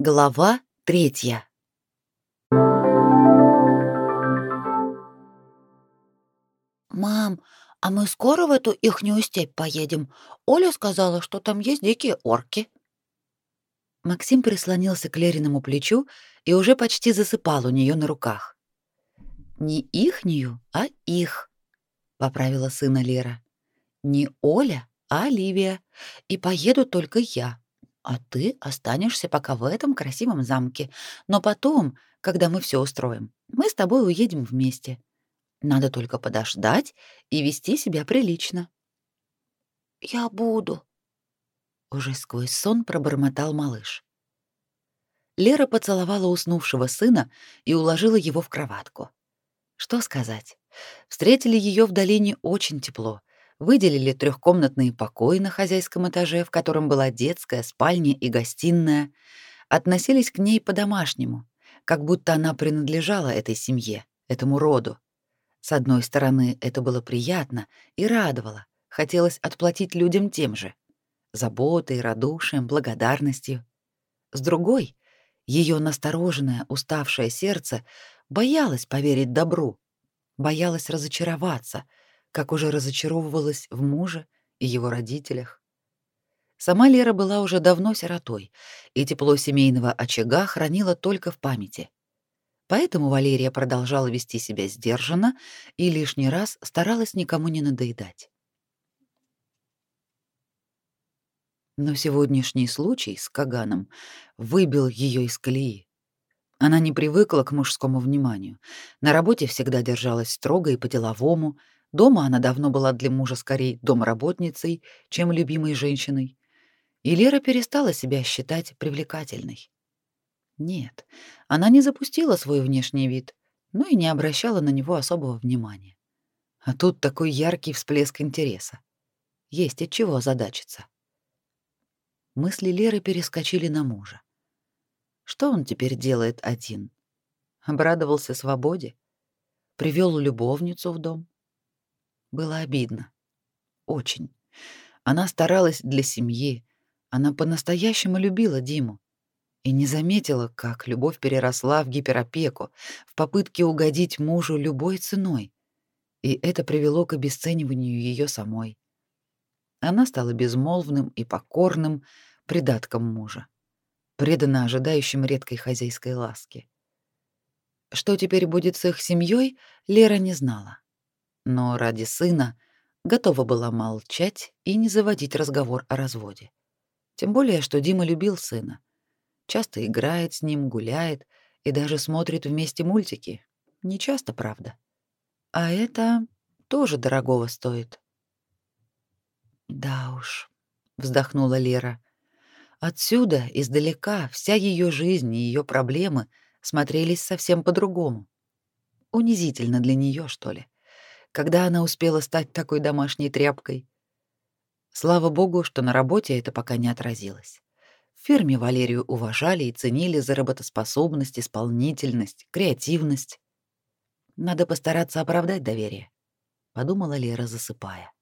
Глава третья. «Мам, а мы скоро в эту ихнюю степь поедем? Оля сказала, что там есть дикие орки». Максим прислонился к Лериному плечу и уже почти засыпал у нее на руках. «Не ихнюю, а их», — поправила сына Лера. «Не Оля, а Оливия. И поеду только я а ты останешься пока в этом красивом замке. Но потом, когда мы все устроим, мы с тобой уедем вместе. Надо только подождать и вести себя прилично. Я буду. Уже сквозь сон пробормотал малыш. Лера поцеловала уснувшего сына и уложила его в кроватку. Что сказать? Встретили ее в долине очень тепло, выделили трехкомнатные покои на хозяйском этаже, в котором была детская, спальня и гостиная, относились к ней по-домашнему, как будто она принадлежала этой семье, этому роду. С одной стороны, это было приятно и радовало, хотелось отплатить людям тем же — заботой, радушием, благодарностью. С другой, ее настороженное, уставшее сердце боялось поверить добру, боялось разочароваться — как уже разочаровывалась в муже и его родителях. Сама Лера была уже давно сиротой, и тепло семейного очага хранила только в памяти. Поэтому Валерия продолжала вести себя сдержанно и лишний раз старалась никому не надоедать. Но сегодняшний случай с Каганом выбил ее из колеи. Она не привыкла к мужскому вниманию. На работе всегда держалась строго и по-деловому, Дома она давно была для мужа скорее домработницей, чем любимой женщиной. И Лера перестала себя считать привлекательной. Нет, она не запустила свой внешний вид, но и не обращала на него особого внимания. А тут такой яркий всплеск интереса. Есть от чего озадачиться. Мысли Леры перескочили на мужа. Что он теперь делает один? Обрадовался свободе? Привел любовницу в дом? Было обидно. Очень. Она старалась для семьи. Она по-настоящему любила Диму. И не заметила, как любовь переросла в гиперопеку, в попытке угодить мужу любой ценой. И это привело к обесцениванию ее самой. Она стала безмолвным и покорным придатком мужа, преданно ожидающим редкой хозяйской ласки. Что теперь будет с их семьей, Лера не знала но ради сына готова была молчать и не заводить разговор о разводе. Тем более, что Дима любил сына. Часто играет с ним, гуляет и даже смотрит вместе мультики. Не часто, правда. А это тоже дорогого стоит. Да уж, вздохнула Лера. Отсюда, издалека, вся ее жизнь и ее проблемы смотрелись совсем по-другому. Унизительно для нее, что ли когда она успела стать такой домашней тряпкой. Слава богу, что на работе это пока не отразилось. В фирме Валерию уважали и ценили за работоспособность, исполнительность, креативность. Надо постараться оправдать доверие, подумала Лера, засыпая.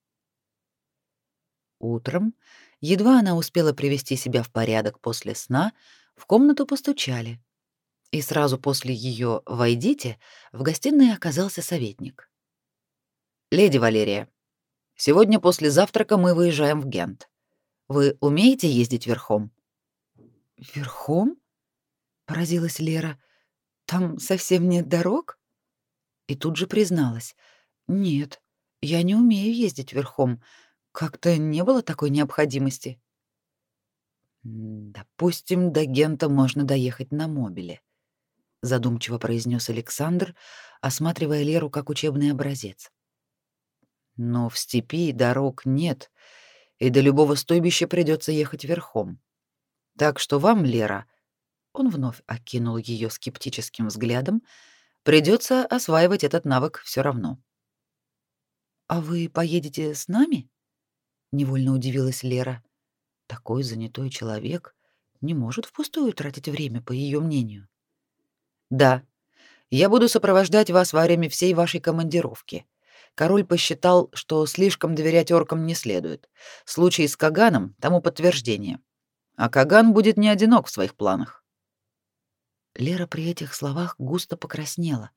Утром, едва она успела привести себя в порядок после сна, в комнату постучали. И сразу после ее «войдите» в гостиной оказался советник. Леди Валерия, сегодня после завтрака мы выезжаем в Гент. Вы умеете ездить верхом? Верхом? Поразилась Лера. Там совсем нет дорог? И тут же призналась: "Нет, я не умею ездить верхом. Как-то не было такой необходимости". Допустим, до Гента можно доехать на мобиле, задумчиво произнес Александр, осматривая Леру как учебный образец. Но в степи дорог нет, и до любого стойбища придется ехать верхом. Так что вам, Лера, он вновь окинул ее скептическим взглядом, придется осваивать этот навык все равно. А вы поедете с нами? невольно удивилась Лера. Такой занятой человек не может впустую тратить время, по ее мнению. Да. Я буду сопровождать вас во время всей вашей командировки. Король посчитал, что слишком доверять оркам не следует. Случай с Каганом тому подтверждение. А Каган будет не одинок в своих планах. Лера при этих словах густо покраснела.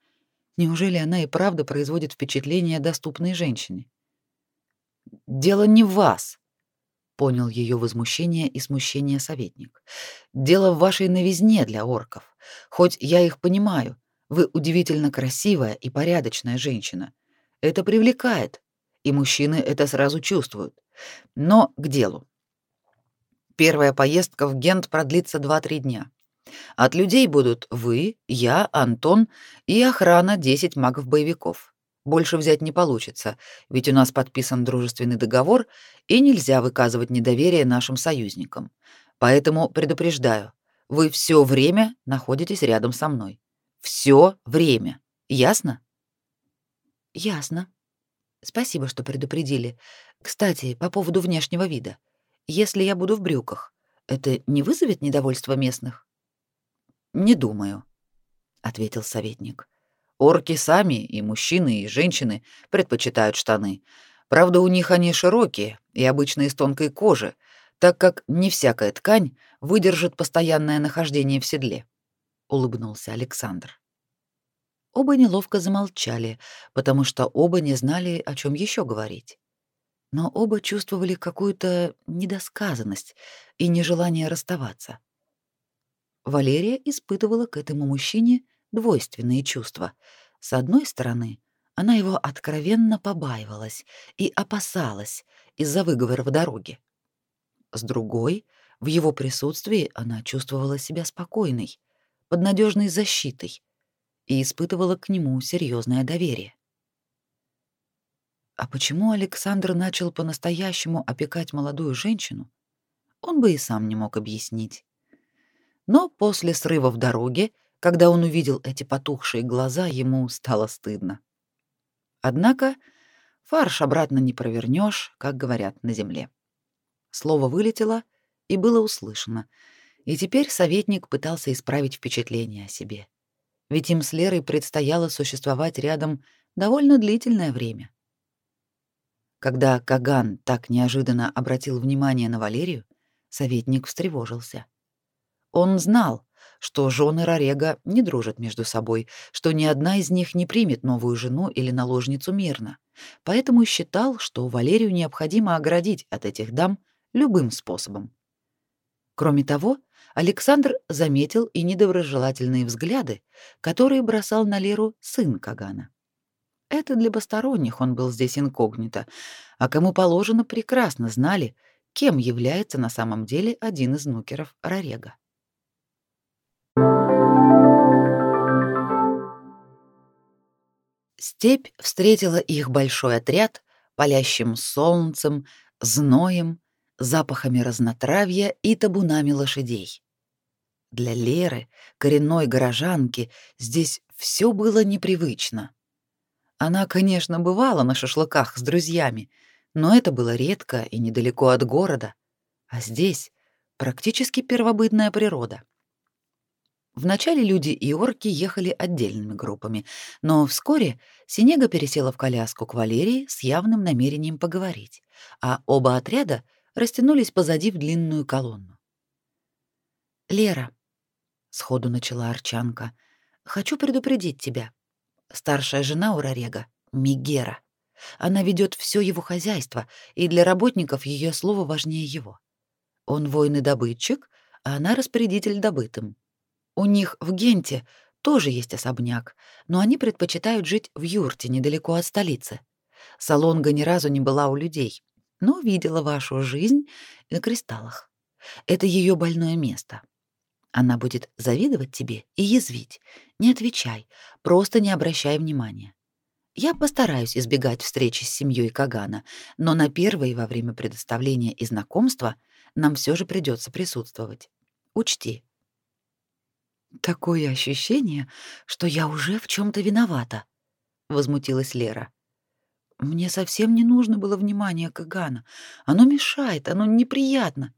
Неужели она и правда производит впечатление доступной женщине? Дело не в вас, понял ее возмущение и смущение советник. Дело в вашей новизне для орков. Хоть я их понимаю, вы удивительно красивая и порядочная женщина. Это привлекает, и мужчины это сразу чувствуют. Но к делу. Первая поездка в Гент продлится 2-3 дня. От людей будут вы, я, Антон и охрана 10 магов-боевиков. Больше взять не получится, ведь у нас подписан дружественный договор, и нельзя выказывать недоверие нашим союзникам. Поэтому предупреждаю, вы все время находитесь рядом со мной. Все время. Ясно? Ясно. Спасибо, что предупредили. Кстати, по поводу внешнего вида. Если я буду в брюках, это не вызовет недовольства местных? Не думаю, ответил советник. Орки сами, и мужчины, и женщины, предпочитают штаны. Правда, у них они широкие и обычно из тонкой кожи, так как не всякая ткань выдержит постоянное нахождение в седле, улыбнулся Александр. Оба неловко замолчали, потому что оба не знали, о чем еще говорить. Но оба чувствовали какую-то недосказанность и нежелание расставаться. Валерия испытывала к этому мужчине двойственные чувства. С одной стороны, она его откровенно побаивалась и опасалась из-за выговора в дороге. С другой, в его присутствии она чувствовала себя спокойной, под надежной защитой и испытывала к нему серьезное доверие. А почему Александр начал по-настоящему опекать молодую женщину, он бы и сам не мог объяснить. Но после срыва в дороге, когда он увидел эти потухшие глаза, ему стало стыдно. Однако фарш обратно не провернешь, как говорят на земле. Слово вылетело и было услышано, и теперь советник пытался исправить впечатление о себе. Ведь им с Лерой предстояло существовать рядом довольно длительное время. Когда Каган так неожиданно обратил внимание на Валерию, советник встревожился. Он знал, что жены Рорега не дружат между собой, что ни одна из них не примет новую жену или наложницу мирно. Поэтому считал, что Валерию необходимо оградить от этих дам любым способом. Кроме того, Александр заметил и недоброжелательные взгляды, которые бросал на Леру сын Кагана. Это для посторонних он был здесь инкогнито, а кому положено, прекрасно знали, кем является на самом деле один из нукеров Рорега. Степь встретила их большой отряд палящим солнцем, зноем, запахами разнотравья и табунами лошадей. Для Леры, коренной горожанки, здесь все было непривычно. Она, конечно, бывала на шашлыках с друзьями, но это было редко и недалеко от города, а здесь практически первобытная природа. Вначале люди и орки ехали отдельными группами, но вскоре Синега пересела в коляску к Валерии с явным намерением поговорить, а оба отряда растянулись позади в длинную колонну. «Лера», — сходу начала Арчанка, — «хочу предупредить тебя. Старшая жена у Рорега — Мигера. Она ведет все его хозяйство, и для работников ее слово важнее его. Он воин и добытчик, а она распорядитель добытым. У них в Генте тоже есть особняк, но они предпочитают жить в юрте недалеко от столицы. Салонга ни разу не была у людей, но видела вашу жизнь на кристаллах. Это ее больное место. Она будет завидовать тебе и язвить. Не отвечай, просто не обращай внимания. Я постараюсь избегать встречи с семьей Кагана, но на первой во время предоставления и знакомства нам все же придется присутствовать. Учти, Такое ощущение, что я уже в чем то виновата, возмутилась Лера. Мне совсем не нужно было внимание Кагана. Оно мешает, оно неприятно.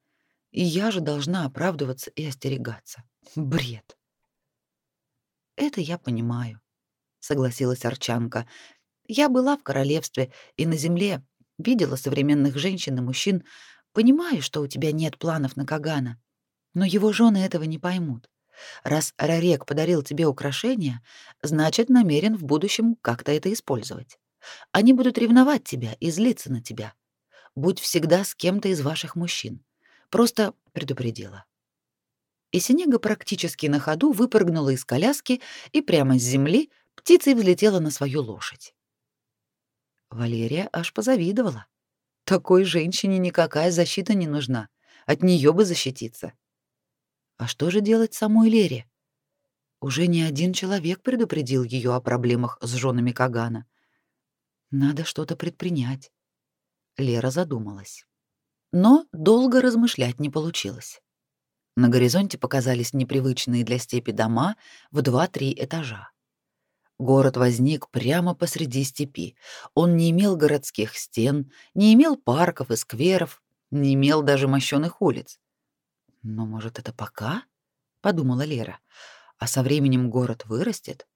И я же должна оправдываться и остерегаться. Бред. Это я понимаю, согласилась Арчанка. Я была в королевстве и на земле, видела современных женщин и мужчин, понимаю, что у тебя нет планов на Кагана, но его жены этого не поймут. Раз Рарек подарил тебе украшение, значит, намерен в будущем как-то это использовать. Они будут ревновать тебя и злиться на тебя. Будь всегда с кем-то из ваших мужчин. Просто предупредила. И Синега практически на ходу выпрыгнула из коляски и прямо с земли птицей взлетела на свою лошадь. Валерия аж позавидовала. Такой женщине никакая защита не нужна. От нее бы защититься. А что же делать самой Лере? Уже не один человек предупредил ее о проблемах с женами Кагана. Надо что-то предпринять. Лера задумалась. Но долго размышлять не получилось. На горизонте показались непривычные для степи дома в два-три этажа. Город возник прямо посреди степи. Он не имел городских стен, не имел парков и скверов, не имел даже мощёных улиц. Но, может, это пока? подумала Лера. А со временем город вырастет,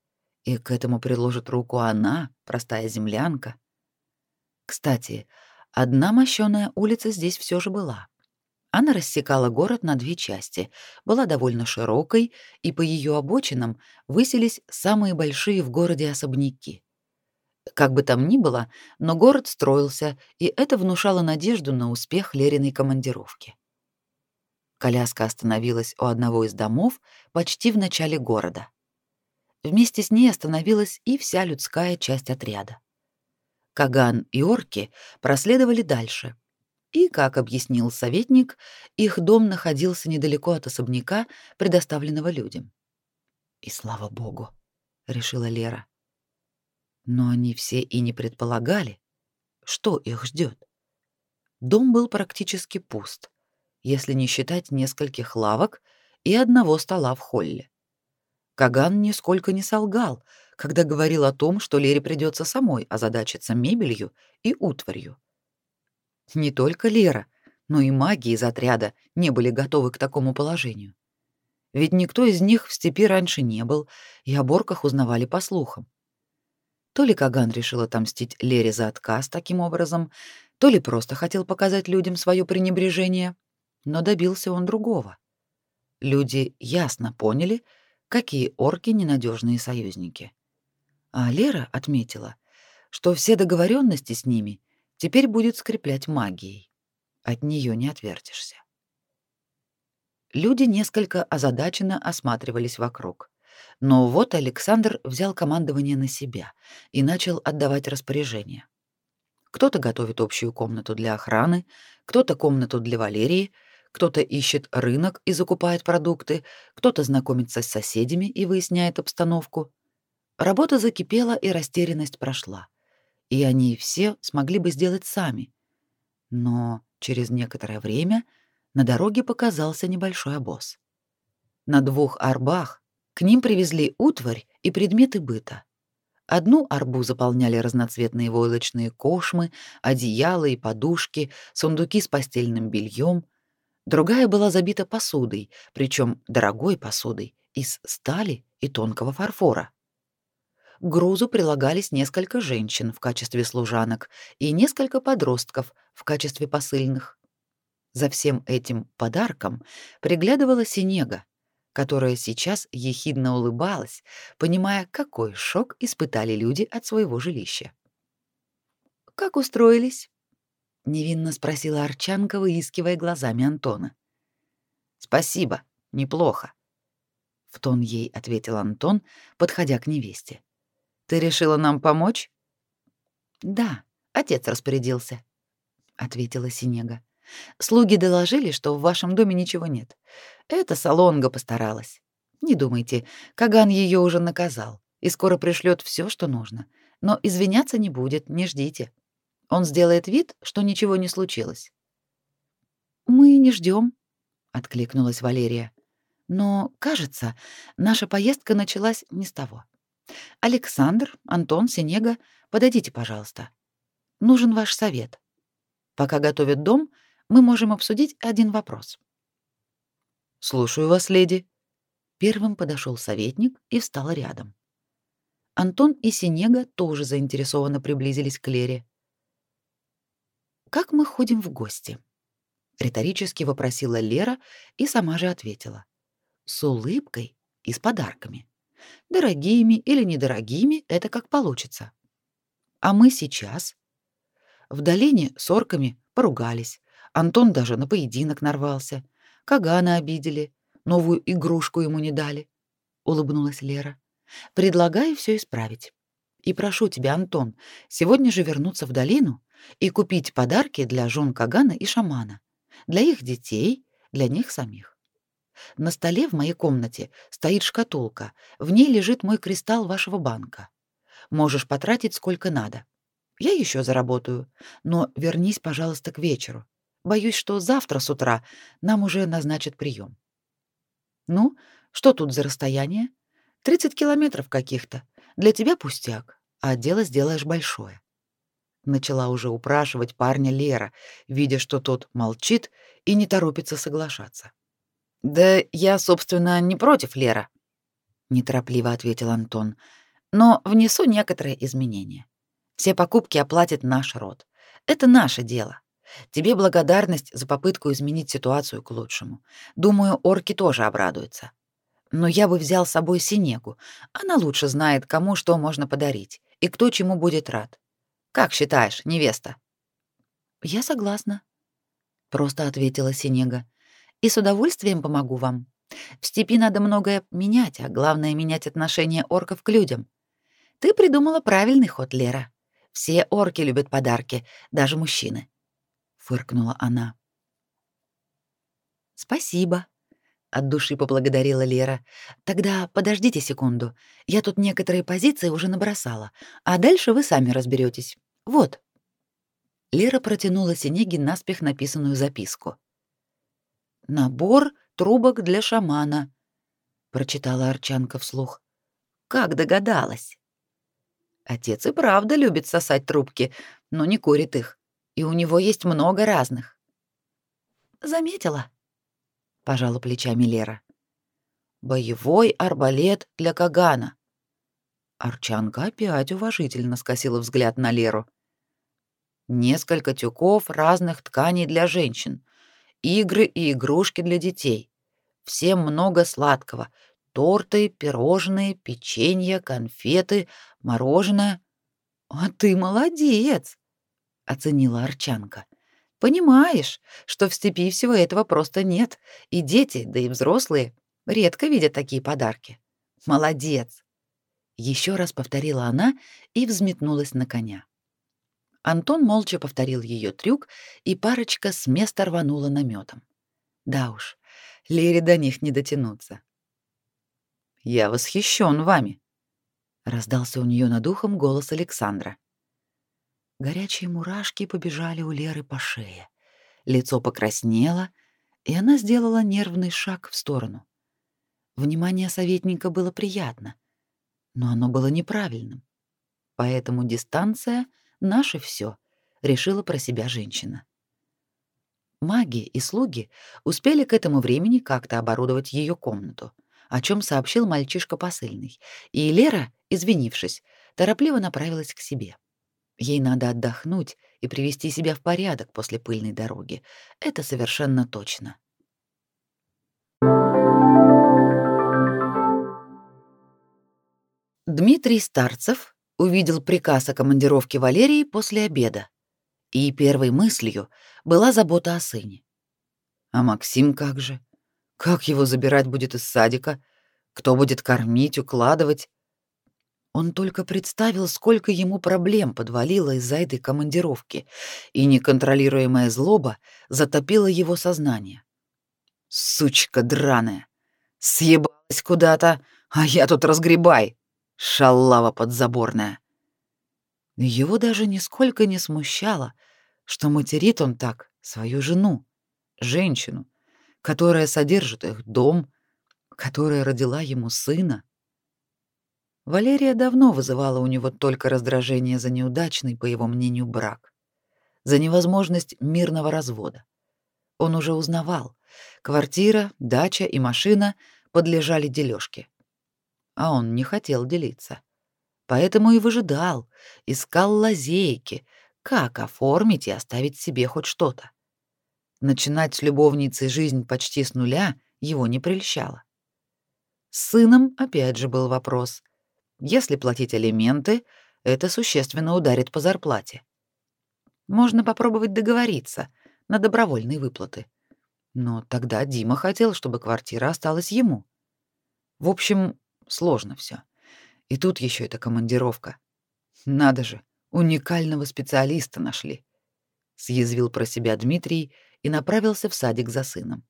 и к этому приложит руку она, простая землянка. Кстати, одна мощёная улица здесь все же была. Она рассекала город на две части, была довольно широкой, и по ее обочинам высились самые большие в городе особняки. Как бы там ни было, но город строился, и это внушало надежду на успех Лериной командировки. Коляска остановилась у одного из домов почти в начале города. Вместе с ней остановилась и вся людская часть отряда. Каган и орки проследовали дальше — и, как объяснил советник, их дом находился недалеко от особняка, предоставленного людям. И слава богу, решила Лера. Но они все и не предполагали, что их ждет. Дом был практически пуст, если не считать нескольких лавок и одного стола в холле. Каган нисколько не солгал, когда говорил о том, что Лере придется самой озадачиться мебелью и утварью. Не только Лера, но и маги из отряда не были готовы к такому положению. Ведь никто из них в степи раньше не был, и о борках узнавали по слухам. То ли Каган решил отомстить Лере за отказ таким образом, то ли просто хотел показать людям свое пренебрежение, но добился он другого. Люди ясно поняли, какие орки ненадежные союзники. А Лера отметила, что все договоренности с ними теперь будет скреплять магией. От нее не отвертишься. Люди несколько озадаченно осматривались вокруг. Но вот Александр взял командование на себя и начал отдавать распоряжения. Кто-то готовит общую комнату для охраны, кто-то комнату для Валерии, кто-то ищет рынок и закупает продукты, кто-то знакомится с соседями и выясняет обстановку. Работа закипела, и растерянность прошла и они все смогли бы сделать сами. Но через некоторое время на дороге показался небольшой обоз. На двух арбах к ним привезли утварь и предметы быта. Одну арбу заполняли разноцветные войлочные кошмы, одеяла и подушки, сундуки с постельным бельем. Другая была забита посудой, причем дорогой посудой, из стали и тонкого фарфора. К грузу прилагались несколько женщин в качестве служанок и несколько подростков в качестве посыльных. За всем этим подарком приглядывала Синега, которая сейчас ехидно улыбалась, понимая, какой шок испытали люди от своего жилища. «Как устроились?» — невинно спросила Арчанка, выискивая глазами Антона. «Спасибо, неплохо», — в тон ей ответил Антон, подходя к невесте. Ты решила нам помочь? Да, отец распорядился, ответила Синега. Слуги доложили, что в вашем доме ничего нет. Это Салонга постаралась. Не думайте, Каган ее уже наказал и скоро пришлет все, что нужно. Но извиняться не будет, не ждите. Он сделает вид, что ничего не случилось. Мы не ждем, откликнулась Валерия. Но, кажется, наша поездка началась не с того. Александр, Антон, Синега, подойдите, пожалуйста. Нужен ваш совет. Пока готовят дом, мы можем обсудить один вопрос. Слушаю вас, леди. Первым подошел советник и встал рядом. Антон и Синега тоже заинтересованно приблизились к Лере. Как мы ходим в гости? риторически вопросила Лера и сама же ответила. с улыбкой и с подарками. Дорогими или недорогими — это как получится. А мы сейчас в долине с орками поругались. Антон даже на поединок нарвался. Кагана обидели, новую игрушку ему не дали. Улыбнулась Лера. Предлагаю все исправить. И прошу тебя, Антон, сегодня же вернуться в долину и купить подарки для жен Кагана и шамана, для их детей, для них самих. На столе в моей комнате стоит шкатулка, в ней лежит мой кристалл вашего банка. Можешь потратить сколько надо. Я еще заработаю, но вернись, пожалуйста, к вечеру. Боюсь, что завтра с утра нам уже назначат прием. Ну, что тут за расстояние? 30 километров каких-то. Для тебя пустяк, а дело сделаешь большое. Начала уже упрашивать парня Лера, видя, что тот молчит и не торопится соглашаться. Да я, собственно, не против, Лера, неторопливо ответил Антон. Но внесу некоторые изменения. Все покупки оплатит наш род. Это наше дело. Тебе благодарность за попытку изменить ситуацию к лучшему. Думаю, орки тоже обрадуются. Но я бы взял с собой Синегу. Она лучше знает, кому что можно подарить и кто чему будет рад. Как считаешь, невеста? Я согласна, просто ответила Синега. И с удовольствием помогу вам. В степи надо многое менять, а главное менять отношение орков к людям. Ты придумала правильный ход, Лера. Все орки любят подарки, даже мужчины, фыркнула она. Спасибо, от души поблагодарила Лера. Тогда подождите секунду. Я тут некоторые позиции уже набросала, а дальше вы сами разберетесь. Вот. Лера протянула Синеге наспех написанную записку. Набор трубок для шамана, прочитала Арчанка вслух. Как догадалась? Отец и правда любит сосать трубки, но не курит их, и у него есть много разных. Заметила, пожала плечами Лера. Боевой арбалет для Кагана. Арчанка опять уважительно скосила взгляд на Леру. Несколько тюков разных тканей для женщин, игры и игрушки для детей. Всем много сладкого: торты, пирожные, печенье, конфеты, мороженое. А ты молодец, оценила Арчанка. Понимаешь, что в степи всего этого просто нет, и дети, да и взрослые редко видят такие подарки. Молодец. Еще раз повторила она и взметнулась на коня. Антон молча повторил ее трюк, и парочка с места рванула наметом. Да уж, Лере до них не дотянуться. Я восхищен вами, раздался у нее над ухом голос Александра. Горячие мурашки побежали у Леры по шее. Лицо покраснело, и она сделала нервный шаг в сторону. Внимание советника было приятно, но оно было неправильным. Поэтому дистанция — наше все, решила про себя женщина. Маги и слуги успели к этому времени как-то оборудовать ее комнату — о чем сообщил мальчишка посыльный, и Лера, извинившись, торопливо направилась к себе. Ей надо отдохнуть и привести себя в порядок после пыльной дороги. Это совершенно точно. Дмитрий Старцев увидел приказ о командировке Валерии после обеда, и первой мыслью была забота о сыне. А Максим как же? Как его забирать будет из садика? Кто будет кормить, укладывать? Он только представил, сколько ему проблем подвалило из-за этой командировки, и неконтролируемая злоба затопила его сознание. Сучка драная, съебалась куда-то, а я тут разгребай, шалава подзаборная. Его даже нисколько не смущало, что материт он так свою жену, женщину, которая содержит их дом, которая родила ему сына. Валерия давно вызывала у него только раздражение за неудачный, по его мнению, брак, за невозможность мирного развода. Он уже узнавал, квартира, дача и машина подлежали дележке. А он не хотел делиться. Поэтому и выжидал, искал лазейки, как оформить и оставить себе хоть что-то. Начинать с любовницей жизнь почти с нуля его не прельщало. С сыном опять же был вопрос. Если платить алименты, это существенно ударит по зарплате. Можно попробовать договориться на добровольные выплаты. Но тогда Дима хотел, чтобы квартира осталась ему. В общем, сложно все. И тут еще эта командировка. Надо же, уникального специалиста нашли. Съязвил про себя Дмитрий и направился в садик за сыном.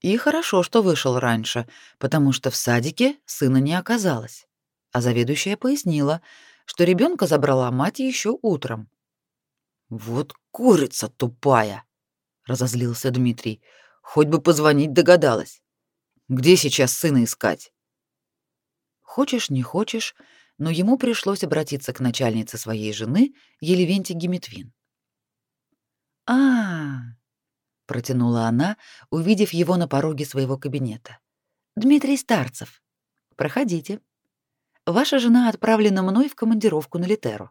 И хорошо, что вышел раньше, потому что в садике сына не оказалось. А заведующая пояснила, что ребенка забрала мать еще утром. Вот курица тупая, разозлился Дмитрий. Хоть бы позвонить догадалась. Где сейчас сына искать? Хочешь, не хочешь, но ему пришлось обратиться к начальнице своей жены, Елевенте Геметвин. А, протянула она, увидев его на пороге своего кабинета. Дмитрий Старцев. Проходите. Ваша жена отправлена мной в командировку на Литеру.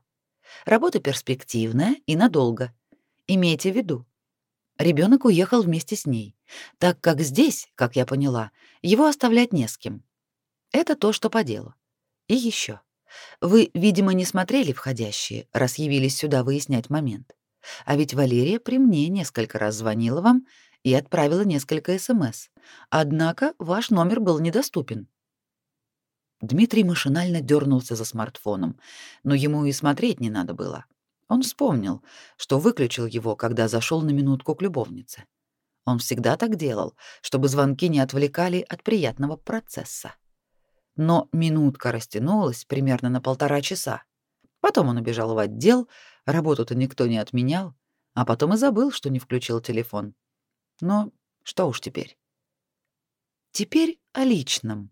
Работа перспективная и надолго. Имейте в виду, Ребенок уехал вместе с ней, так как здесь, как я поняла, его оставлять не с кем. Это то, что по делу. И еще. Вы, видимо, не смотрели входящие, раз явились сюда выяснять момент. А ведь Валерия при мне несколько раз звонила вам и отправила несколько СМС. Однако ваш номер был недоступен. Дмитрий машинально дернулся за смартфоном, но ему и смотреть не надо было. Он вспомнил, что выключил его, когда зашел на минутку к любовнице. Он всегда так делал, чтобы звонки не отвлекали от приятного процесса. Но минутка растянулась примерно на полтора часа. Потом он убежал в отдел, работу-то никто не отменял, а потом и забыл, что не включил телефон. Но что уж теперь. Теперь о личном,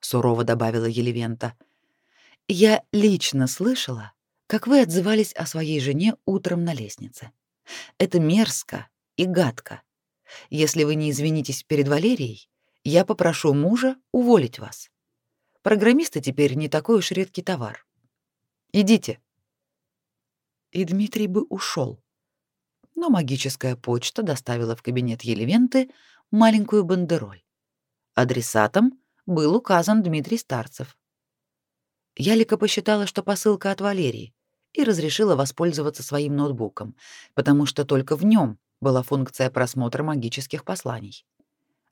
сурово добавила Елевента. Я лично слышала, как вы отзывались о своей жене утром на лестнице. Это мерзко и гадко. Если вы не извинитесь перед Валерией, я попрошу мужа уволить вас. Программисты теперь не такой уж редкий товар. Идите. И Дмитрий бы ушел. Но магическая почта доставила в кабинет Елевенты маленькую бандероль. Адресатом был указан Дмитрий Старцев. Ялика посчитала, что посылка от Валерии, и разрешила воспользоваться своим ноутбуком, потому что только в нем была функция просмотра магических посланий.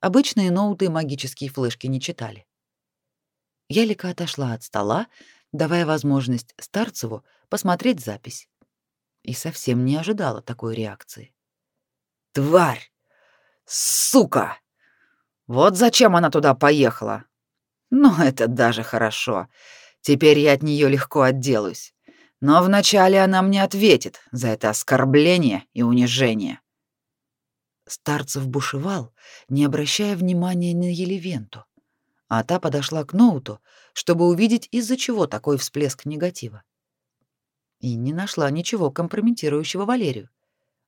Обычные ноуты магические флешки не читали. Ялика отошла от стола, давая возможность Старцеву посмотреть запись. И совсем не ожидала такой реакции. «Тварь! Сука! Вот зачем она туда поехала? Ну, это даже хорошо. Теперь я от нее легко отделаюсь. Но вначале она мне ответит за это оскорбление и унижение. Старцев бушевал, не обращая внимания на Елевенту, а та подошла к ноуту, чтобы увидеть, из-за чего такой всплеск негатива. И не нашла ничего компрометирующего Валерию.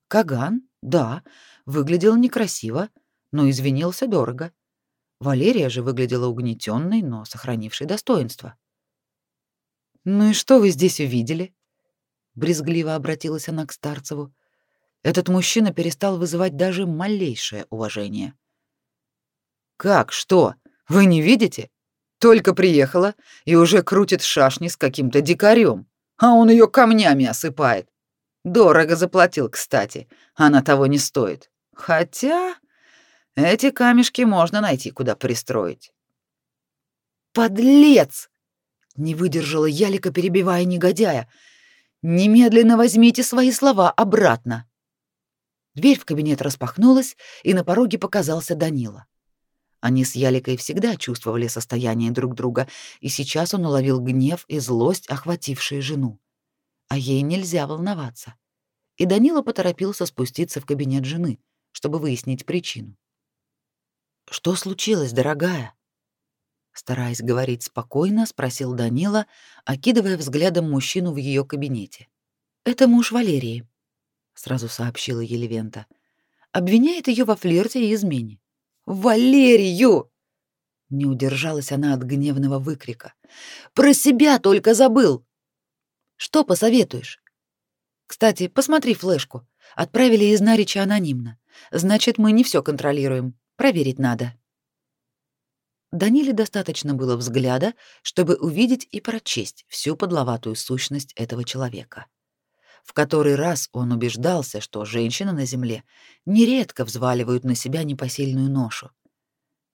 Каган, да, выглядел некрасиво, но извинился дорого. Валерия же выглядела угнетенной, но сохранившей достоинство. «Ну и что вы здесь увидели?» Брезгливо обратилась она к Старцеву. Этот мужчина перестал вызывать даже малейшее уважение. «Как, что? Вы не видите? Только приехала и уже крутит шашни с каким-то дикарем, а он ее камнями осыпает. Дорого заплатил, кстати, она того не стоит. Хотя эти камешки можно найти, куда пристроить». «Подлец!» Не выдержала Ялика, перебивая негодяя. «Немедленно возьмите свои слова обратно!» Дверь в кабинет распахнулась, и на пороге показался Данила. Они с Яликой всегда чувствовали состояние друг друга, и сейчас он уловил гнев и злость, охватившие жену. А ей нельзя волноваться. И Данила поторопился спуститься в кабинет жены, чтобы выяснить причину. «Что случилось, дорогая?» стараясь говорить спокойно, спросил Данила, окидывая взглядом мужчину в ее кабинете. Это муж Валерии, сразу сообщила Елевента. Обвиняет ее во флирте и измене. Валерию! Не удержалась она от гневного выкрика. Про себя только забыл. Что посоветуешь? Кстати, посмотри флешку. Отправили из Нарича анонимно. Значит, мы не все контролируем. Проверить надо. Даниле достаточно было взгляда, чтобы увидеть и прочесть всю подловатую сущность этого человека. В который раз он убеждался, что женщины на земле нередко взваливают на себя непосильную ношу.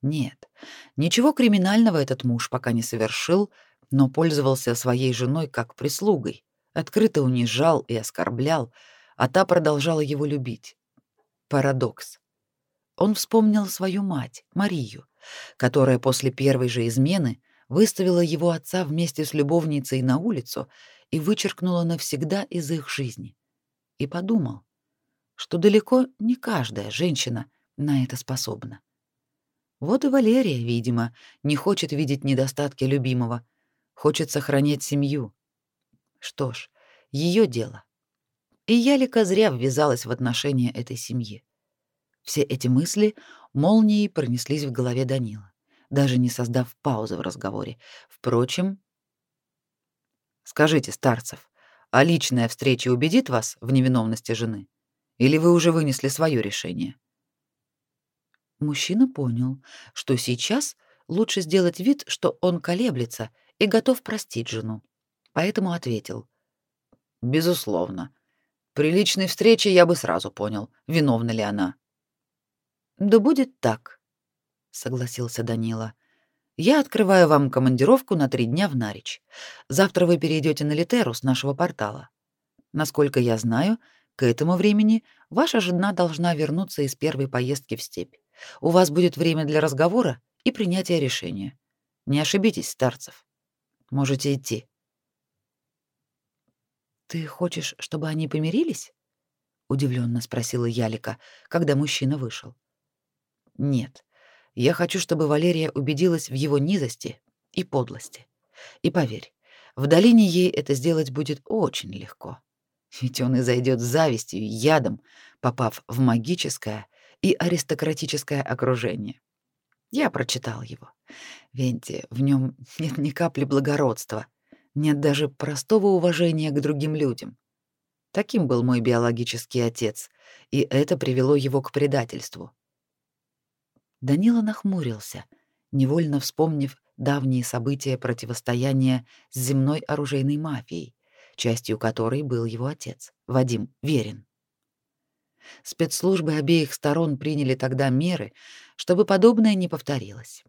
Нет, ничего криминального этот муж пока не совершил, но пользовался своей женой как прислугой, открыто унижал и оскорблял, а та продолжала его любить. Парадокс. Он вспомнил свою мать, Марию, которая после первой же измены выставила его отца вместе с любовницей на улицу и вычеркнула навсегда из их жизни. И подумал, что далеко не каждая женщина на это способна. Вот и Валерия, видимо, не хочет видеть недостатки любимого, хочет сохранять семью. Что ж, ее дело. И Ялика зря ввязалась в отношения этой семьи. Все эти мысли молнией пронеслись в голове Данила, даже не создав паузы в разговоре. Впрочем, скажите, старцев, а личная встреча убедит вас в невиновности жены? Или вы уже вынесли свое решение? Мужчина понял, что сейчас лучше сделать вид, что он колеблется и готов простить жену. Поэтому ответил: "Безусловно. При личной встрече я бы сразу понял, виновна ли она. Да будет так, согласился Данила. Я открываю вам командировку на три дня в Нарич. Завтра вы перейдете на Литеру с нашего портала. Насколько я знаю, к этому времени ваша жена должна вернуться из первой поездки в степь. У вас будет время для разговора и принятия решения. Не ошибитесь, старцев. Можете идти. Ты хочешь, чтобы они помирились? удивленно спросила Ялика, когда мужчина вышел. Нет. Я хочу, чтобы Валерия убедилась в его низости и подлости. И поверь, в долине ей это сделать будет очень легко. Ведь он и зайдет завистью и ядом, попав в магическое и аристократическое окружение. Я прочитал его. Венти, в нем нет ни капли благородства, нет даже простого уважения к другим людям. Таким был мой биологический отец, и это привело его к предательству. Данила нахмурился, невольно вспомнив давние события противостояния с земной оружейной мафией, частью которой был его отец, Вадим Верин. Спецслужбы обеих сторон приняли тогда меры, чтобы подобное не повторилось.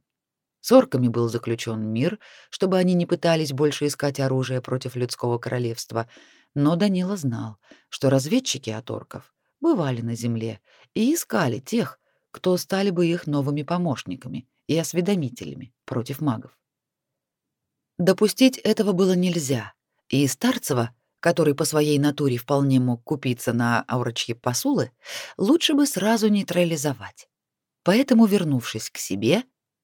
С орками был заключен мир, чтобы они не пытались больше искать оружие против людского королевства, но Данила знал, что разведчики от орков бывали на земле и искали тех, кто стали бы их новыми помощниками и осведомителями против магов. Допустить этого было нельзя, и Старцева, который по своей натуре вполне мог купиться на аурочьи посулы, лучше бы сразу нейтрализовать. Поэтому, вернувшись к себе,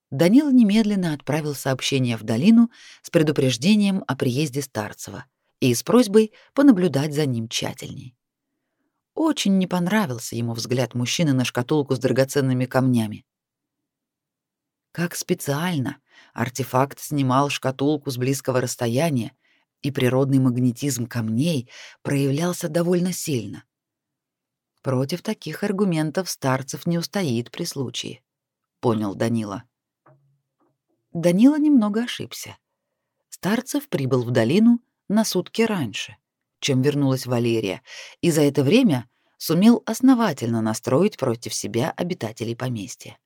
Данил немедленно отправил сообщение в долину с предупреждением о приезде Старцева и с просьбой понаблюдать за ним тщательней. Очень не понравился ему взгляд мужчины на шкатулку с драгоценными камнями. Как специально артефакт снимал шкатулку с близкого расстояния, и природный магнетизм камней проявлялся довольно сильно. Против таких аргументов старцев не устоит при случае, понял Данила. Данила немного ошибся. Старцев прибыл в долину на сутки раньше чем вернулась Валерия, и за это время сумел основательно настроить против себя обитателей поместья.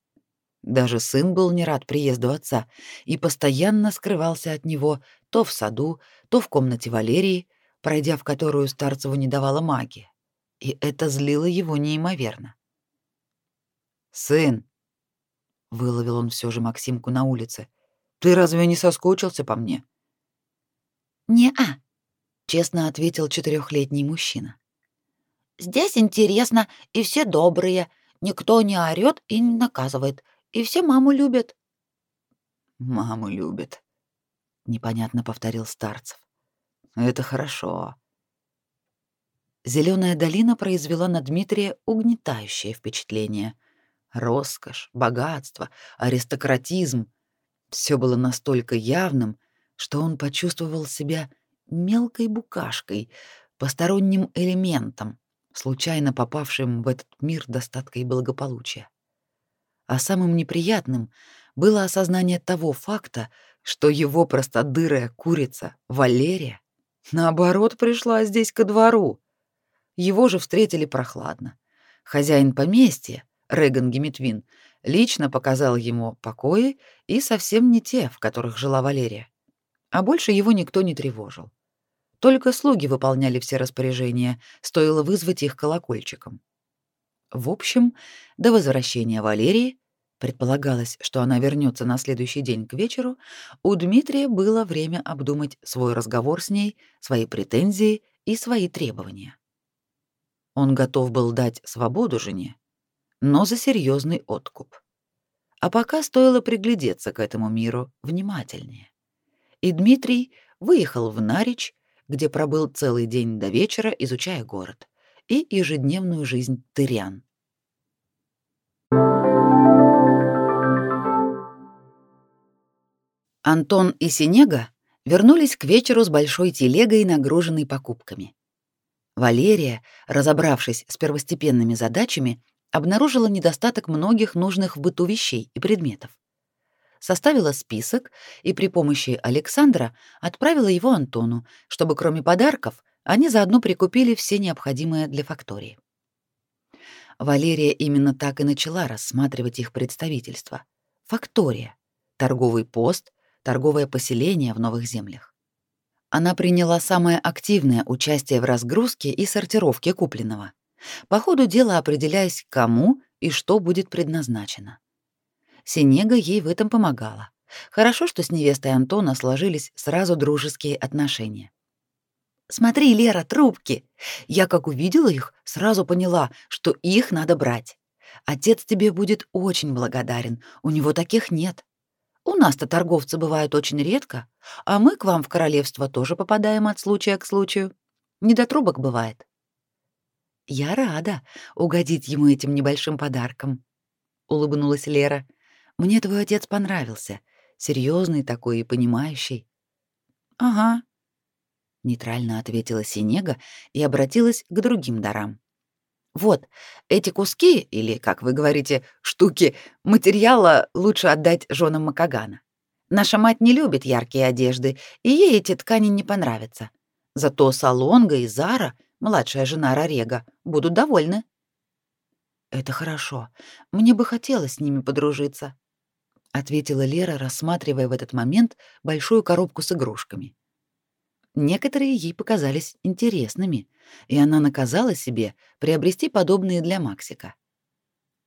Даже сын был не рад приезду отца и постоянно скрывался от него то в саду, то в комнате Валерии, пройдя в которую Старцеву не давала магия. И это злило его неимоверно. «Сын», — выловил он все же Максимку на улице, — «ты разве не соскучился по мне?» «Не-а», честно ответил четырехлетний мужчина. Здесь интересно, и все добрые, никто не орёт и не наказывает, и все маму любят. Маму любят, непонятно повторил Старцев. Это хорошо. Зеленая долина произвела на Дмитрия угнетающее впечатление. Роскошь, богатство, аристократизм все было настолько явным, что он почувствовал себя мелкой букашкой, посторонним элементом, случайно попавшим в этот мир достатка и благополучия. А самым неприятным было осознание того факта, что его простодырая курица Валерия наоборот пришла здесь ко двору. Его же встретили прохладно. Хозяин поместья, Реган Геметвин, лично показал ему покои и совсем не те, в которых жила Валерия. А больше его никто не тревожил. Только слуги выполняли все распоряжения, стоило вызвать их колокольчиком. В общем, до возвращения Валерии, предполагалось, что она вернется на следующий день к вечеру, у Дмитрия было время обдумать свой разговор с ней, свои претензии и свои требования. Он готов был дать свободу жене, но за серьезный откуп. А пока стоило приглядеться к этому миру внимательнее. И Дмитрий выехал в Нарич, где пробыл целый день до вечера, изучая город и ежедневную жизнь тырян. Антон и Синега вернулись к вечеру с большой телегой, нагруженной покупками. Валерия, разобравшись с первостепенными задачами, обнаружила недостаток многих нужных в быту вещей и предметов. Составила список и при помощи Александра отправила его Антону, чтобы кроме подарков они заодно прикупили все необходимое для фактории. Валерия именно так и начала рассматривать их представительство. Фактория, торговый пост, торговое поселение в новых землях. Она приняла самое активное участие в разгрузке и сортировке купленного. По ходу дела определяясь, кому и что будет предназначено. Синега ей в этом помогала. Хорошо, что с невестой Антона сложились сразу дружеские отношения. Смотри, Лера, трубки. Я как увидела их, сразу поняла, что их надо брать. Отец тебе будет очень благодарен. У него таких нет. У нас-то торговцы бывают очень редко, а мы к вам в королевство тоже попадаем от случая к случаю. Не до трубок бывает. Я рада угодить ему этим небольшим подарком, улыбнулась Лера. Мне твой отец понравился, серьезный такой и понимающий. Ага, нейтрально ответила Синега и обратилась к другим дарам. Вот, эти куски, или, как вы говорите, штуки материала лучше отдать женам Макагана. Наша мать не любит яркие одежды, и ей эти ткани не понравятся. Зато Салонга и Зара, младшая жена Рарега, будут довольны. Это хорошо. Мне бы хотелось с ними подружиться, ответила Лера, рассматривая в этот момент большую коробку с игрушками. Некоторые ей показались интересными, и она наказала себе приобрести подобные для Максика.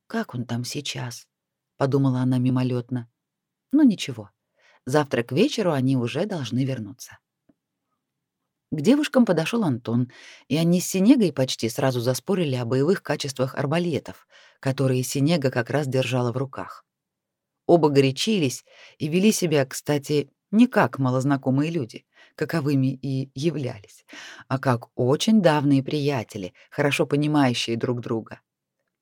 «Как он там сейчас?» — подумала она мимолетно. «Ну ничего, завтра к вечеру они уже должны вернуться». К девушкам подошел Антон, и они с Синегой почти сразу заспорили о боевых качествах арбалетов, которые Синега как раз держала в руках. Оба горячились и вели себя, кстати, не как малознакомые люди, каковыми и являлись, а как очень давние приятели, хорошо понимающие друг друга.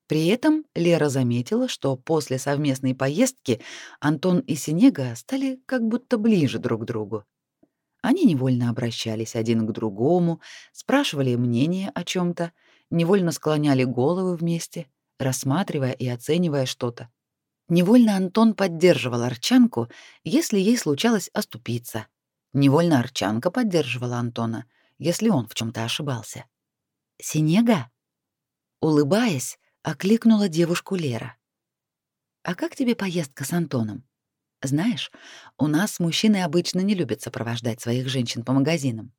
При этом Лера заметила, что после совместной поездки Антон и Синега стали как будто ближе друг к другу. Они невольно обращались один к другому, спрашивали мнение о чем то невольно склоняли головы вместе, рассматривая и оценивая что-то. Невольно Антон поддерживал Арчанку, если ей случалось оступиться. Невольно Арчанка поддерживала Антона, если он в чем то ошибался. «Синега?» Улыбаясь, окликнула девушку Лера. «А как тебе поездка с Антоном? Знаешь, у нас мужчины обычно не любят сопровождать своих женщин по магазинам».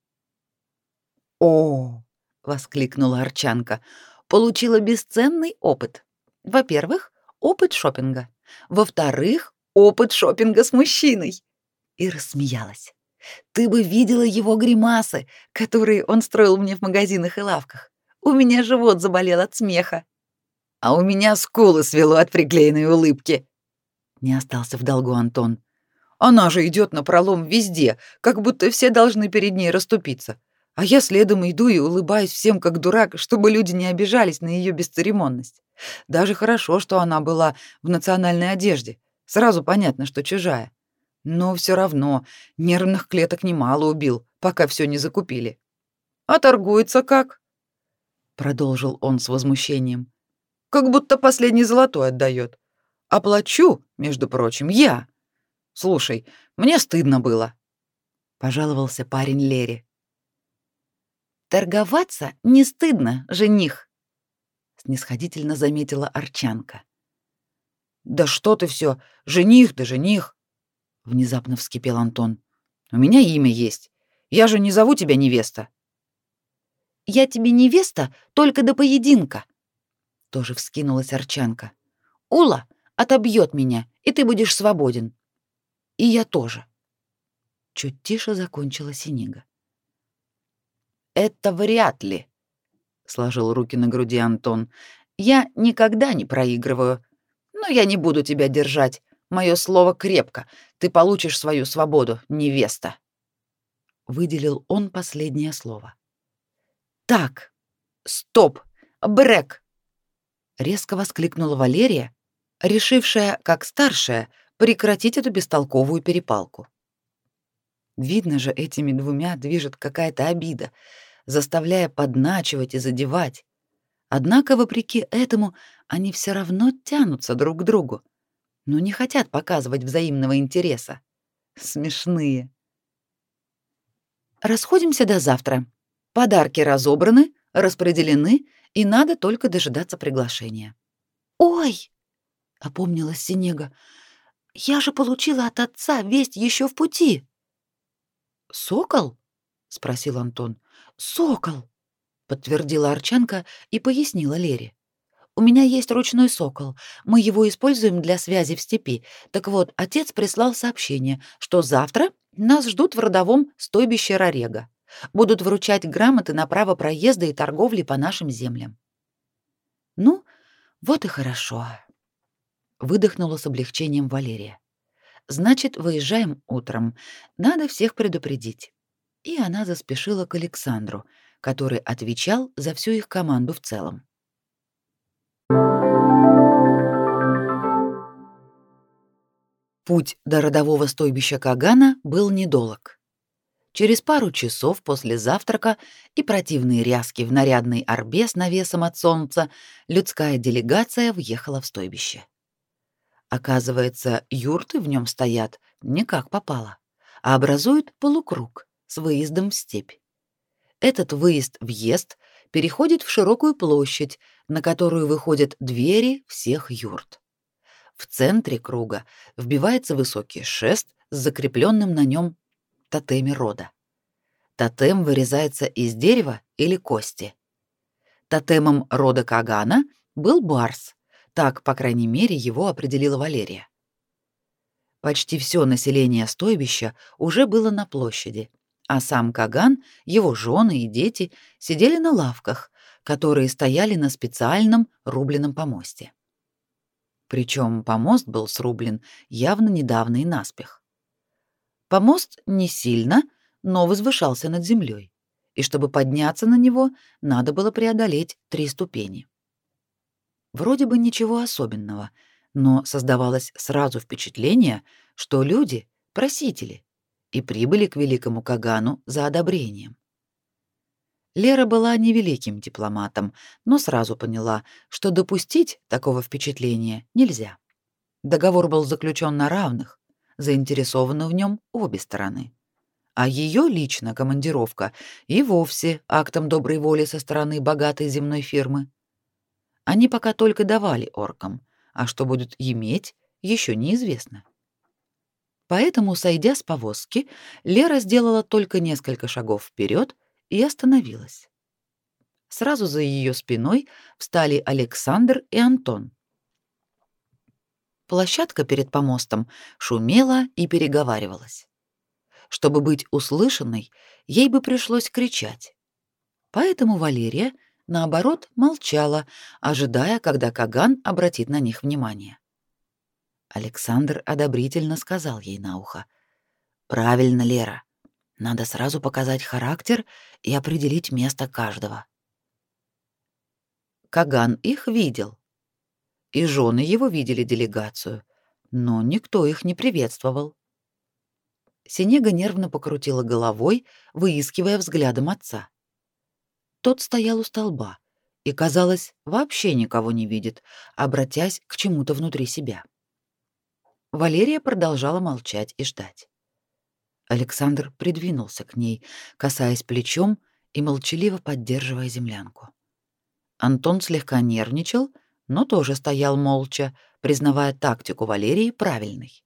«О!» — воскликнула Арчанка. «Получила бесценный опыт. Во-первых, опыт шопинга. Во-вторых, опыт шопинга с мужчиной. И рассмеялась. Ты бы видела его гримасы, которые он строил мне в магазинах и лавках. У меня живот заболел от смеха. А у меня скулы свело от приклеенной улыбки. Не остался в долгу Антон. Она же идет на пролом везде, как будто все должны перед ней расступиться. А я следом иду и улыбаюсь всем как дурак, чтобы люди не обижались на ее бесцеремонность. Даже хорошо, что она была в национальной одежде. Сразу понятно, что чужая. Но все равно нервных клеток немало убил, пока все не закупили. А торгуется как? продолжил он с возмущением. Как будто последний золотой отдает. Оплачу, между прочим, я. Слушай, мне стыдно было, пожаловался парень Лере. Торговаться не стыдно, жених, снисходительно заметила Арчанка. Да что ты все, жених да жених, внезапно вскипел Антон. У меня имя есть. Я же не зову тебя невеста. Я тебе невеста только до поединка. Тоже вскинулась Арчанка. Ула отобьет меня, и ты будешь свободен. И я тоже. Чуть тише закончила Синега. Это вряд ли, сложил руки на груди Антон. Я никогда не проигрываю. Но я не буду тебя держать. Мое слово крепко. Ты получишь свою свободу, невеста. Выделил он последнее слово. Так. Стоп. Брэк. Резко воскликнула Валерия, решившая, как старшая, прекратить эту бестолковую перепалку. Видно же, этими двумя движет какая-то обида, заставляя подначивать и задевать. Однако, вопреки этому, они все равно тянутся друг к другу, но не хотят показывать взаимного интереса. Смешные. Расходимся до завтра. Подарки разобраны, распределены, и надо только дожидаться приглашения. Ой, опомнилась Синега. Я же получила от отца весть еще в пути. Сокол? Спросил Антон. Сокол, подтвердила Арчанка и пояснила Лере. У меня есть ручной сокол. Мы его используем для связи в степи. Так вот, отец прислал сообщение, что завтра нас ждут в родовом стойбище Рорега. Будут вручать грамоты на право проезда и торговли по нашим землям. Ну, вот и хорошо. Выдохнула с облегчением Валерия. Значит, выезжаем утром. Надо всех предупредить. И она заспешила к Александру, который отвечал за всю их команду в целом. Путь до родового стойбища Кагана был недолг. Через пару часов после завтрака и противные ряски в нарядной арбе с навесом от солнца людская делегация въехала в стойбище. Оказывается, юрты в нем стоят не как попало, а образуют полукруг с выездом в степь. Этот выезд-въезд переходит в широкую площадь, на которую выходят двери всех юрт. В центре круга вбивается высокий шест с закрепленным на нем тотеме рода. Тотем вырезается из дерева или кости. Тотемом рода Кагана был барс, так, по крайней мере, его определила Валерия. Почти все население стойбища уже было на площади, а сам Каган, его жены и дети сидели на лавках, которые стояли на специальном рубленном помосте. Причем помост был срублен явно недавно и наспех. Помост не сильно, но возвышался над землей, и чтобы подняться на него, надо было преодолеть три ступени. Вроде бы ничего особенного, но создавалось сразу впечатление, что люди — просители и прибыли к великому Кагану за одобрением. Лера была невеликим дипломатом, но сразу поняла, что допустить такого впечатления нельзя. Договор был заключен на равных, заинтересованы в нем обе стороны. А ее лично командировка и вовсе актом доброй воли со стороны богатой земной фирмы. Они пока только давали оркам, а что будут иметь, еще неизвестно. Поэтому, сойдя с повозки, Лера сделала только несколько шагов вперед и остановилась. Сразу за ее спиной встали Александр и Антон. Площадка перед помостом шумела и переговаривалась. Чтобы быть услышанной, ей бы пришлось кричать. Поэтому Валерия, наоборот, молчала, ожидая, когда Каган обратит на них внимание. Александр одобрительно сказал ей на ухо: "Правильно, Лера. Надо сразу показать характер и определить место каждого. Каган их видел. И жены его видели делегацию, но никто их не приветствовал. Синега нервно покрутила головой, выискивая взглядом отца. Тот стоял у столба и, казалось, вообще никого не видит, обратясь к чему-то внутри себя. Валерия продолжала молчать и ждать. Александр придвинулся к ней, касаясь плечом и молчаливо поддерживая землянку. Антон слегка нервничал, но тоже стоял молча, признавая тактику Валерии правильной.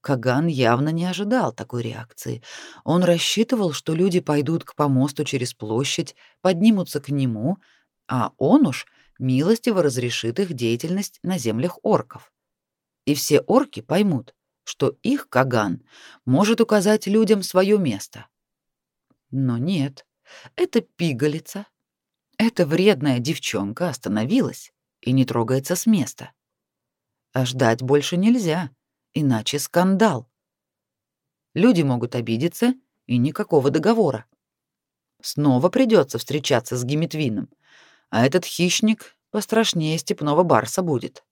Каган явно не ожидал такой реакции. Он рассчитывал, что люди пойдут к помосту через площадь, поднимутся к нему, а он уж милостиво разрешит их деятельность на землях орков. И все орки поймут, что их Каган может указать людям свое место. Но нет, эта пигалица, эта вредная девчонка остановилась и не трогается с места. А ждать больше нельзя, иначе скандал. Люди могут обидеться, и никакого договора. Снова придется встречаться с Гиметвином, а этот хищник пострашнее степного барса будет.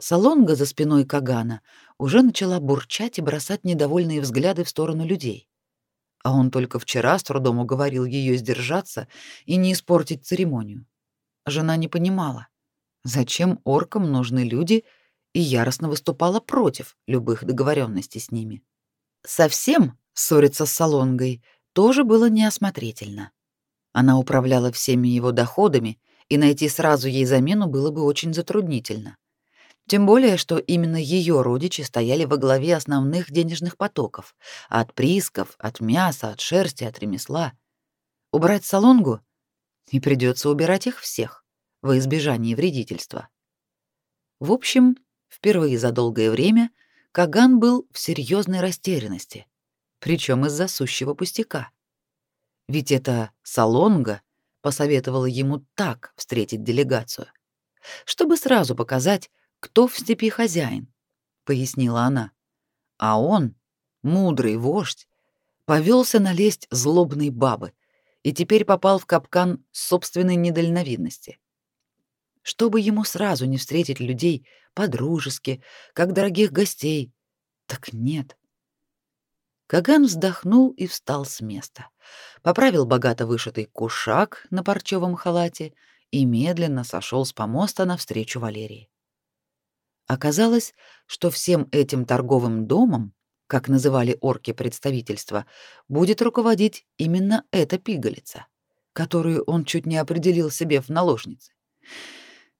Салонга за спиной Кагана уже начала бурчать и бросать недовольные взгляды в сторону людей. А он только вчера с трудом уговорил ее сдержаться и не испортить церемонию. Жена не понимала, зачем оркам нужны люди, и яростно выступала против любых договоренностей с ними. Совсем ссориться с Салонгой тоже было неосмотрительно. Она управляла всеми его доходами, и найти сразу ей замену было бы очень затруднительно. Тем более, что именно ее родичи стояли во главе основных денежных потоков, от приисков, от мяса, от шерсти, от ремесла. Убрать салонгу, и придется убирать их всех, во избежание вредительства. В общем, впервые за долгое время Каган был в серьезной растерянности, причем из-за сущего пустяка. Ведь это Салонга посоветовала ему так встретить делегацию, чтобы сразу показать, кто в степи хозяин, пояснила она. А он, мудрый вождь, повелся на лесть злобной бабы и теперь попал в капкан собственной недальновидности. Чтобы ему сразу не встретить людей по-дружески, как дорогих гостей. Так нет. Каган вздохнул и встал с места. Поправил богато вышитый кушак на парчевом халате и медленно сошел с помоста навстречу Валерии. Оказалось, что всем этим торговым домом, как называли орки представительства, будет руководить именно эта пигалица, которую он чуть не определил себе в наложнице.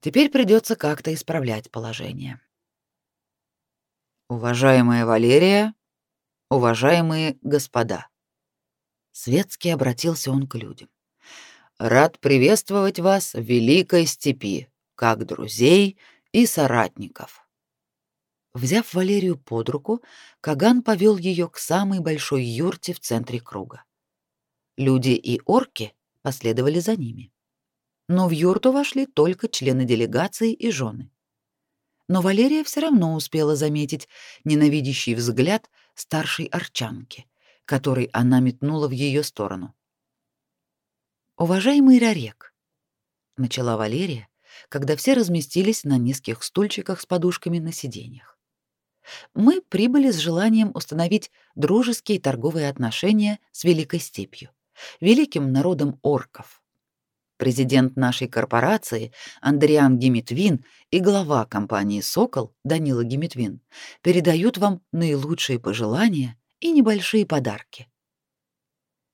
Теперь придется как-то исправлять положение. Уважаемая Валерия, уважаемые господа. Светский обратился он к людям. Рад приветствовать вас в великой степи, как друзей и соратников. Взяв Валерию под руку, Каган повел ее к самой большой юрте в центре круга. Люди и орки последовали за ними. Но в юрту вошли только члены делегации и жены. Но Валерия все равно успела заметить ненавидящий взгляд старшей арчанки, который она метнула в ее сторону. «Уважаемый Рарек», — начала Валерия, когда все разместились на низких стульчиках с подушками на сиденьях. Мы прибыли с желанием установить дружеские торговые отношения с Великой Степью, великим народом орков. Президент нашей корпорации Андриан Гимитвин и глава компании «Сокол» Данила Гимитвин передают вам наилучшие пожелания и небольшие подарки.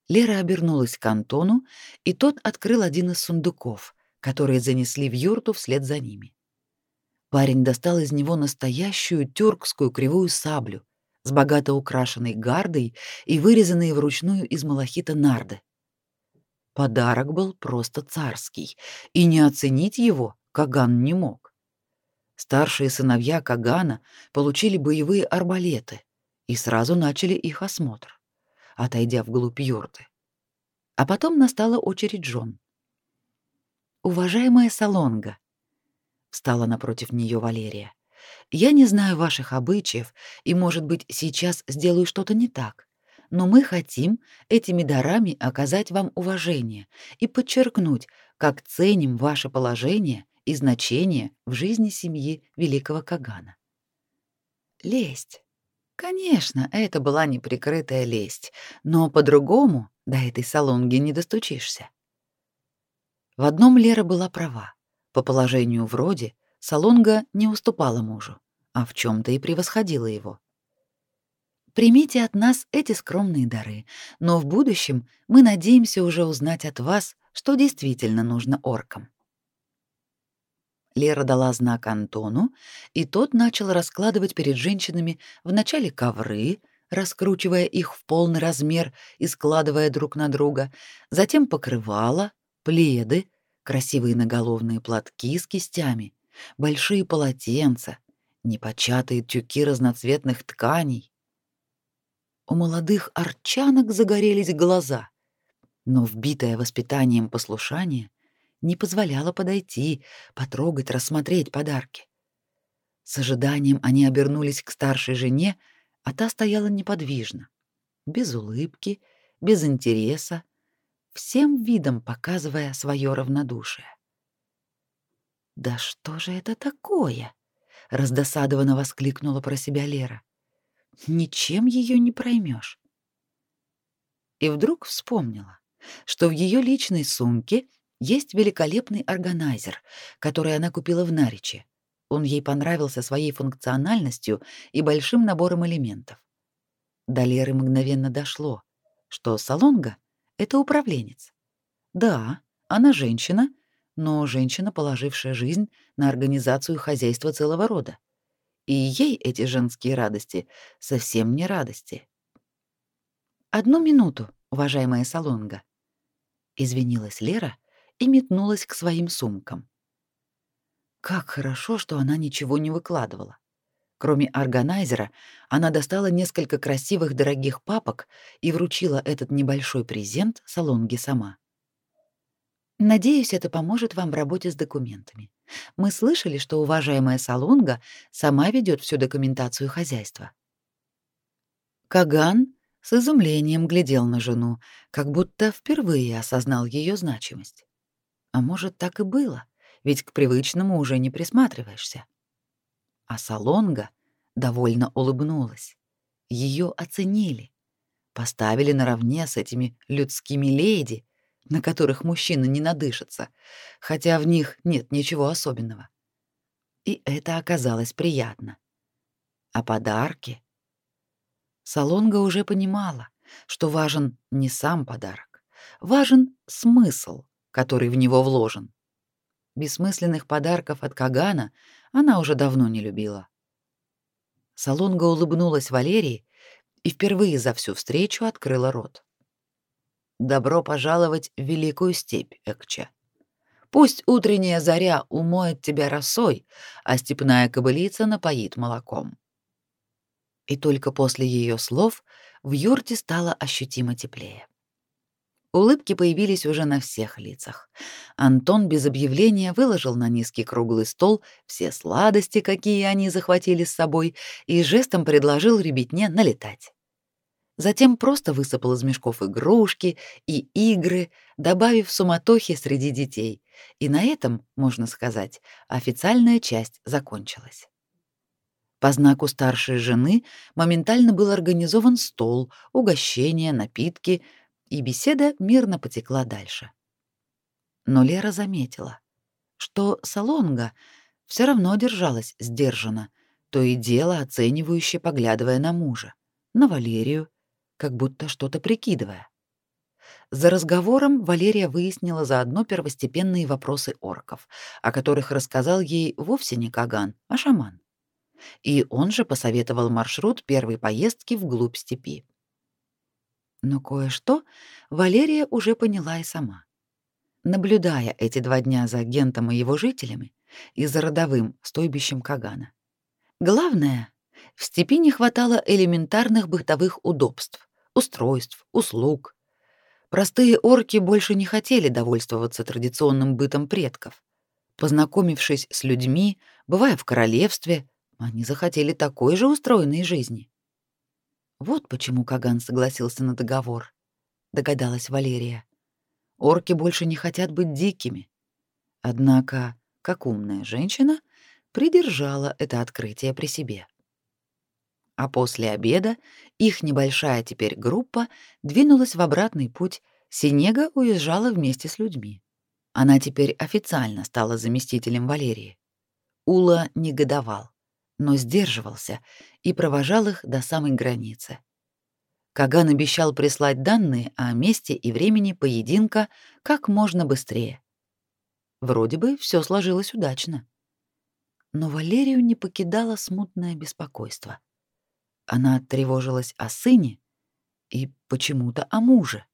Лера обернулась к Антону, и тот открыл один из сундуков, которые занесли в юрту вслед за ними. Парень достал из него настоящую тюркскую кривую саблю с богато украшенной гардой и вырезанные вручную из малахита нарды. Подарок был просто царский, и не оценить его Каган не мог. Старшие сыновья Кагана получили боевые арбалеты и сразу начали их осмотр, отойдя вглубь юрты. А потом настала очередь жен. Уважаемая Салонга, встала напротив нее Валерия. Я не знаю ваших обычаев и, может быть, сейчас сделаю что-то не так, но мы хотим этими дарами оказать вам уважение и подчеркнуть, как ценим ваше положение и значение в жизни семьи великого Кагана. Лесть. Конечно, это была неприкрытая лесть, но по-другому до этой салонги не достучишься. В одном Лера была права. По положению вроде Салонга не уступала мужу, а в чем то и превосходила его. Примите от нас эти скромные дары, но в будущем мы надеемся уже узнать от вас, что действительно нужно оркам. Лера дала знак Антону, и тот начал раскладывать перед женщинами вначале ковры, раскручивая их в полный размер и складывая друг на друга, затем покрывала, пледы, красивые наголовные платки с кистями, большие полотенца, непочатые тюки разноцветных тканей. У молодых арчанок загорелись глаза, но вбитое воспитанием послушание не позволяло подойти, потрогать, рассмотреть подарки. С ожиданием они обернулись к старшей жене, а та стояла неподвижно, без улыбки, без интереса, всем видом показывая свое равнодушие. «Да что же это такое?» — раздосадованно воскликнула про себя Лера. «Ничем ее не проймешь». И вдруг вспомнила, что в ее личной сумке есть великолепный органайзер, который она купила в Нариче. Он ей понравился своей функциональностью и большим набором элементов. До Леры мгновенно дошло, что Салонга — это управленец. Да, она женщина, но женщина, положившая жизнь на организацию хозяйства целого рода. И ей эти женские радости совсем не радости. «Одну минуту, уважаемая Салонга», — извинилась Лера и метнулась к своим сумкам. Как хорошо, что она ничего не выкладывала. Кроме органайзера, она достала несколько красивых дорогих папок и вручила этот небольшой презент Салонге сама. Надеюсь, это поможет вам в работе с документами. Мы слышали, что уважаемая Салонга сама ведет всю документацию хозяйства. Каган с изумлением глядел на жену, как будто впервые осознал ее значимость. А может, так и было, ведь к привычному уже не присматриваешься. А Салонга довольно улыбнулась. Ее оценили, поставили наравне с этими людскими леди, на которых мужчины не надышатся, хотя в них нет ничего особенного. И это оказалось приятно. А подарки? Салонга уже понимала, что важен не сам подарок, важен смысл, который в него вложен. Бессмысленных подарков от Кагана она уже давно не любила. Салонга улыбнулась Валерии и впервые за всю встречу открыла рот. «Добро пожаловать в Великую Степь, Экча. Пусть утренняя заря умоет тебя росой, а степная кобылица напоит молоком». И только после ее слов в юрте стало ощутимо теплее. Улыбки появились уже на всех лицах. Антон без объявления выложил на низкий круглый стол все сладости, какие они захватили с собой, и жестом предложил ребятне налетать. Затем просто высыпал из мешков игрушки и игры, добавив суматохи среди детей. И на этом, можно сказать, официальная часть закончилась. По знаку старшей жены моментально был организован стол, угощения, напитки — и беседа мирно потекла дальше. Но Лера заметила, что Салонга все равно держалась сдержанно, то и дело оценивающе поглядывая на мужа, на Валерию, как будто что-то прикидывая. За разговором Валерия выяснила заодно первостепенные вопросы орков, о которых рассказал ей вовсе не Каган, а шаман. И он же посоветовал маршрут первой поездки вглубь степи. Но кое-что Валерия уже поняла и сама. Наблюдая эти два дня за агентом и его жителями и за родовым стойбищем Кагана. Главное, в степи не хватало элементарных бытовых удобств, устройств, услуг. Простые орки больше не хотели довольствоваться традиционным бытом предков. Познакомившись с людьми, бывая в королевстве, они захотели такой же устроенной жизни. Вот почему Каган согласился на договор, догадалась Валерия. Орки больше не хотят быть дикими. Однако, как умная женщина, придержала это открытие при себе. А после обеда их небольшая теперь группа двинулась в обратный путь. Синега уезжала вместе с людьми. Она теперь официально стала заместителем Валерии. Ула негодовал, но сдерживался и провожал их до самой границы. Каган обещал прислать данные о месте и времени поединка как можно быстрее. Вроде бы все сложилось удачно. Но Валерию не покидало смутное беспокойство. Она тревожилась о сыне и почему-то о муже.